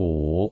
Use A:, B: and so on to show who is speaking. A: call